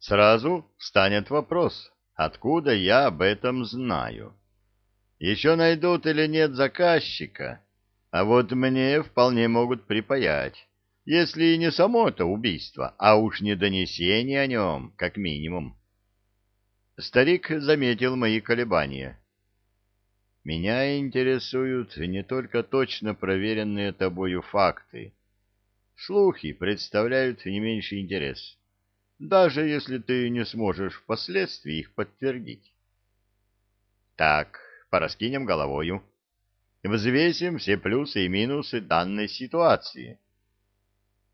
Сразу встанет вопрос, откуда я об этом знаю. Еще найдут или нет заказчика, а вот мне вполне могут припаять, если и не само это убийство, а уж не донесение о нем, как минимум. Старик заметил мои колебания. Меня интересуют не только точно проверенные тобою факты. Слухи представляют не меньший интерес, даже если ты не сможешь впоследствии их подтвердить. Так, пораскинем головою. Взвесим все плюсы и минусы данной ситуации.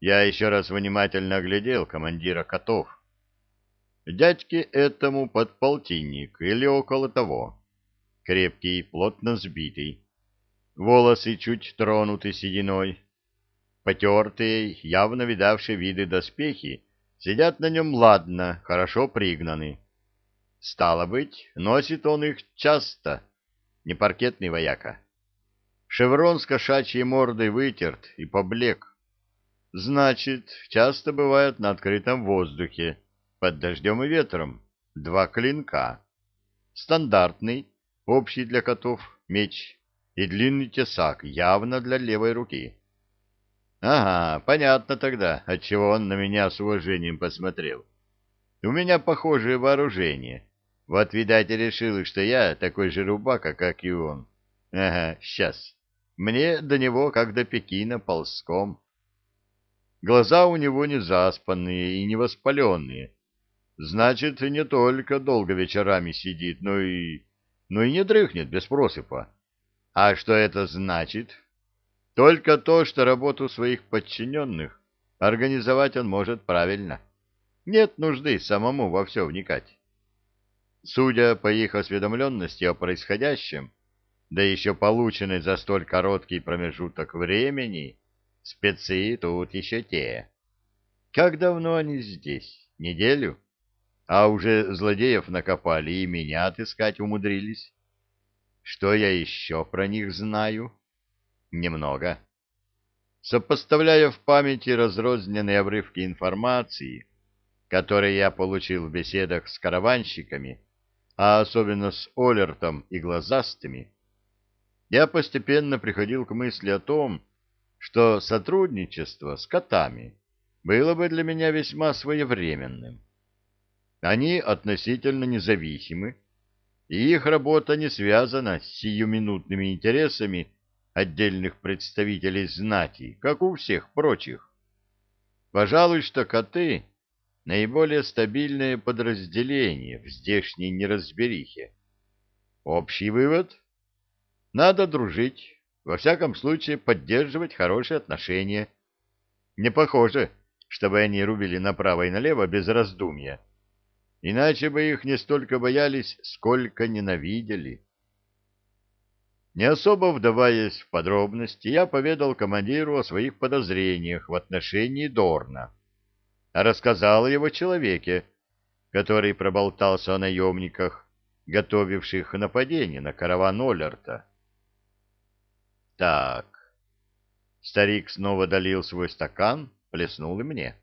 Я еще раз внимательно оглядел командира котов. Дядьке этому подполтинник или около того. Крепкий, плотно сбитый. Волосы чуть тронуты сединой. Потертые, явно видавшие виды доспехи, сидят на нем ладно, хорошо пригнаны. Стало быть, носит он их часто, не паркетный вояка. Шеврон с кошачьей мордой вытерт и поблек. Значит, часто бывает на открытом воздухе, под дождем и ветром, два клинка. Стандартный, общий для котов, меч и длинный тесак, явно для левой руки. Ага, понятно тогда, отчего он на меня с уважением посмотрел. У меня похожее вооружение. Вот, видать, решил, что я такой же рубака, как и он. Ага, сейчас. Мне до него, как до Пекина, ползком. Глаза у него не заспанные и не воспаленные. Значит, не только долго вечерами сидит, но и, но и не дрыхнет без просыпа. А что это значит? Только то, что работу своих подчиненных организовать он может правильно. Нет нужды самому во все вникать. Судя по их осведомленности о происходящем, да еще полученной за столь короткий промежуток времени, спецы тут еще те. Как давно они здесь? Неделю? А уже злодеев накопали и меня отыскать умудрились. Что я еще про них знаю? Немного. Сопоставляя в памяти разрозненные обрывки информации, которые я получил в беседах с караванщиками, а особенно с Олертом и Глазастыми, я постепенно приходил к мысли о том, что сотрудничество с котами было бы для меня весьма своевременным. Они относительно независимы, и их работа не связана с сиюминутными интересами отдельных представителей знати, как у всех прочих. Пожалуй, что коты — наиболее стабильное подразделение в здешней неразберихе. Общий вывод — надо дружить, во всяком случае поддерживать хорошие отношения. Не похоже, чтобы они рубили направо и налево без раздумья. Иначе бы их не столько боялись, сколько ненавидели. Не особо вдаваясь в подробности, я поведал командиру о своих подозрениях в отношении Дорна. Рассказал о его человеке, который проболтался о наемниках, готовивших нападение на караван Оллерта. Так. Старик снова долил свой стакан, плеснул и мне.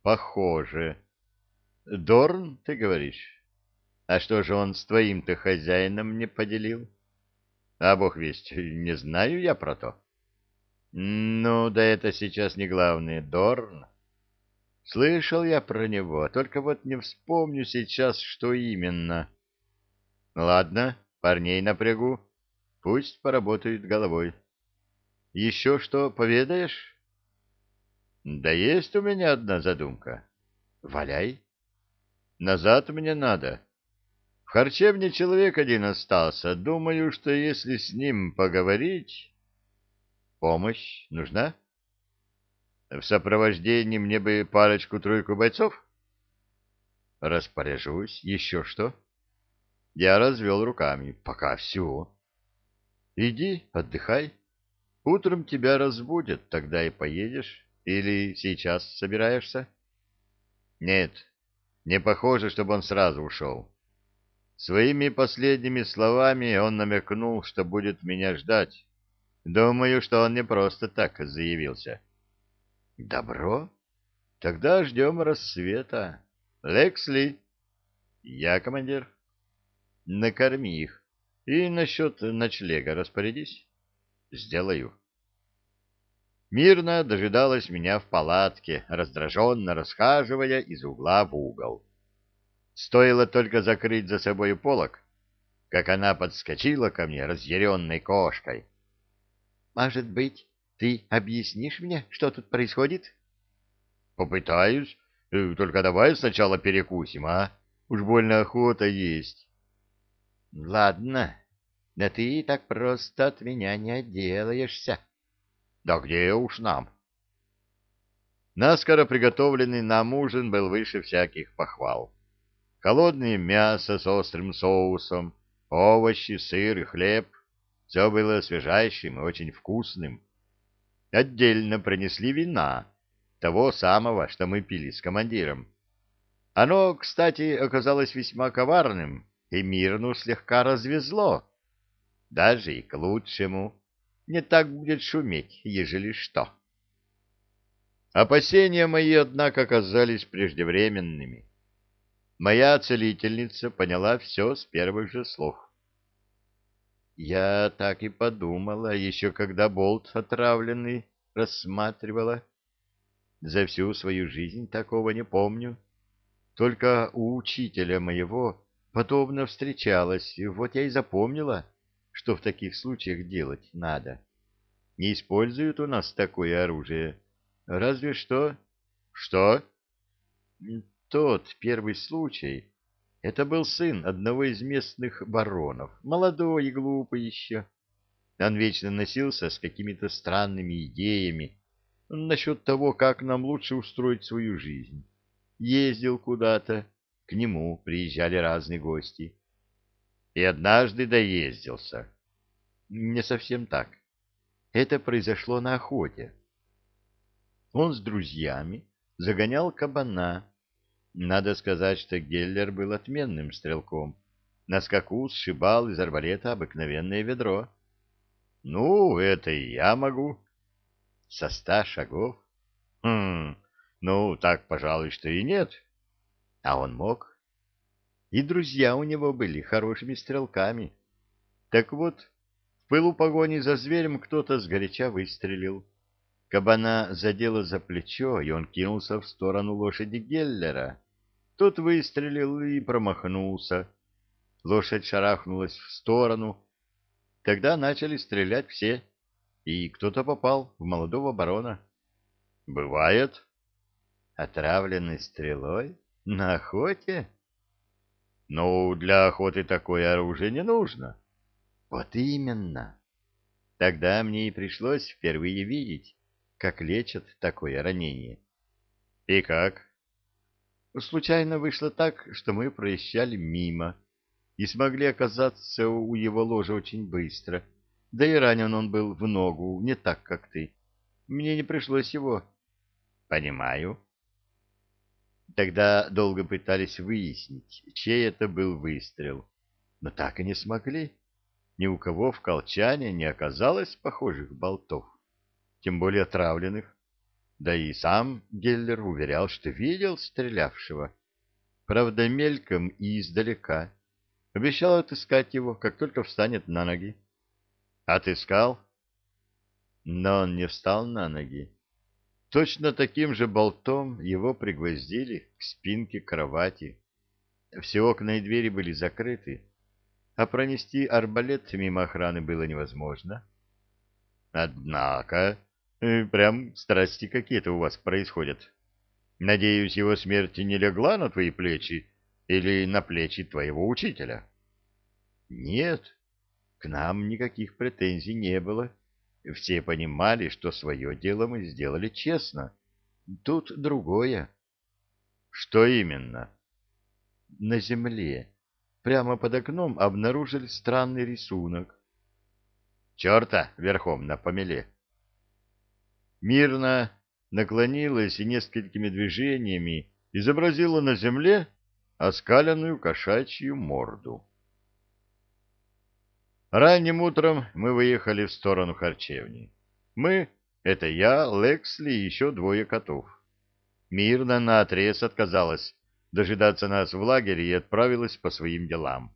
Похоже. Дорн, ты говоришь? А что же он с твоим-то хозяином не поделил? А бог весть, не знаю я про то. Ну, да это сейчас не главное. Дорн. Слышал я про него, только вот не вспомню сейчас, что именно. Ладно, парней напрягу. Пусть поработают головой. Еще что поведаешь? Да есть у меня одна задумка. Валяй. Назад мне надо. Харчевне человек один остался. Думаю, что если с ним поговорить... Помощь нужна? В сопровождении мне бы парочку-тройку бойцов? Распоряжусь. Еще что? Я развел руками. Пока все. Иди, отдыхай. Утром тебя разбудят, тогда и поедешь. Или сейчас собираешься? Нет, не похоже, чтобы он сразу ушел. Своими последними словами он намекнул, что будет меня ждать. Думаю, что он не просто так заявился. Добро? Тогда ждем рассвета. Лексли. Я командир. Накорми их. И насчет ночлега распорядись. Сделаю. Мирно дожидалась меня в палатке, раздраженно расхаживая из угла в угол. Стоило только закрыть за собой полок, как она подскочила ко мне разъяренной кошкой. — Может быть, ты объяснишь мне, что тут происходит? — Попытаюсь. Э, только давай сначала перекусим, а? Уж больно охота есть. — Ладно, да ты так просто от меня не отделаешься. — Да где уж нам? Наскоро приготовленный нам ужин был выше всяких похвал. Холодное мясо с острым соусом, овощи, сыр и хлеб — все было свежайшим и очень вкусным. Отдельно принесли вина, того самого, что мы пили с командиром. Оно, кстати, оказалось весьма коварным, и Мирну слегка развезло. Даже и к лучшему. Не так будет шуметь, ежели что. Опасения мои, однако, оказались преждевременными. Моя целительница поняла все с первых же слов. Я так и подумала, еще когда болт отравленный рассматривала. За всю свою жизнь такого не помню. Только у учителя моего подобно встречалась, вот я и запомнила, что в таких случаях делать надо. Не используют у нас такое оружие. Разве что... Что? Тот первый случай это был сын одного из местных баронов, молодой и глупый еще. Он вечно носился с какими-то странными идеями насчет того, как нам лучше устроить свою жизнь. Ездил куда-то, к нему приезжали разные гости. И однажды доездился. Не совсем так. Это произошло на охоте. Он с друзьями загонял кабана, надо сказать, что Геллер был отменным стрелком. На скаку сшибал из арбалета обыкновенное ведро. Ну, это и я могу. Со ста шагов? Хм, ну, так, пожалуй, что и нет. А он мог. И друзья у него были хорошими стрелками. Так вот, в пылу погони за зверем кто-то сгоряча выстрелил. Кабана задело за плечо, и он кинулся в сторону лошади Геллера. Тот выстрелил и промахнулся. Лошадь шарахнулась в сторону. Тогда начали стрелять все, и кто-то попал в молодого барона. Бывает. Отравленный стрелой? На охоте? Ну, для охоты такое оружие не нужно. Вот именно. Тогда мне и пришлось впервые видеть, как лечат такое ранение. И как? Случайно вышло так, что мы проезжали мимо и смогли оказаться у его ложа очень быстро. Да и ранен он был в ногу, не так, как ты. Мне не пришлось его. Понимаю. Тогда долго пытались выяснить, чей это был выстрел, но так и не смогли. Ни у кого в колчане не оказалось похожих болтов, тем более отравленных. Да и сам Геллер уверял, что видел стрелявшего. Правда, мельком и издалека. Обещал отыскать его, как только встанет на ноги. Отыскал? Но он не встал на ноги. Точно таким же болтом его пригвоздили к спинке кровати. Все окна и двери были закрыты, а пронести арбалет мимо охраны было невозможно. Однако прям страсти какие-то у вас происходят. Надеюсь, его смерть не легла на твои плечи или на плечи твоего учителя? Нет, к нам никаких претензий не было. Все понимали, что свое дело мы сделали честно. Тут другое. Что именно? На земле, прямо под окном, обнаружили странный рисунок. Черта верхом на помеле мирно наклонилась и несколькими движениями изобразила на земле оскаленную кошачью морду. Ранним утром мы выехали в сторону харчевни. Мы — это я, Лексли и еще двое котов. Мирно наотрез отказалась дожидаться нас в лагере и отправилась по своим делам.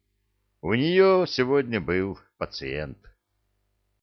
У нее сегодня был пациент.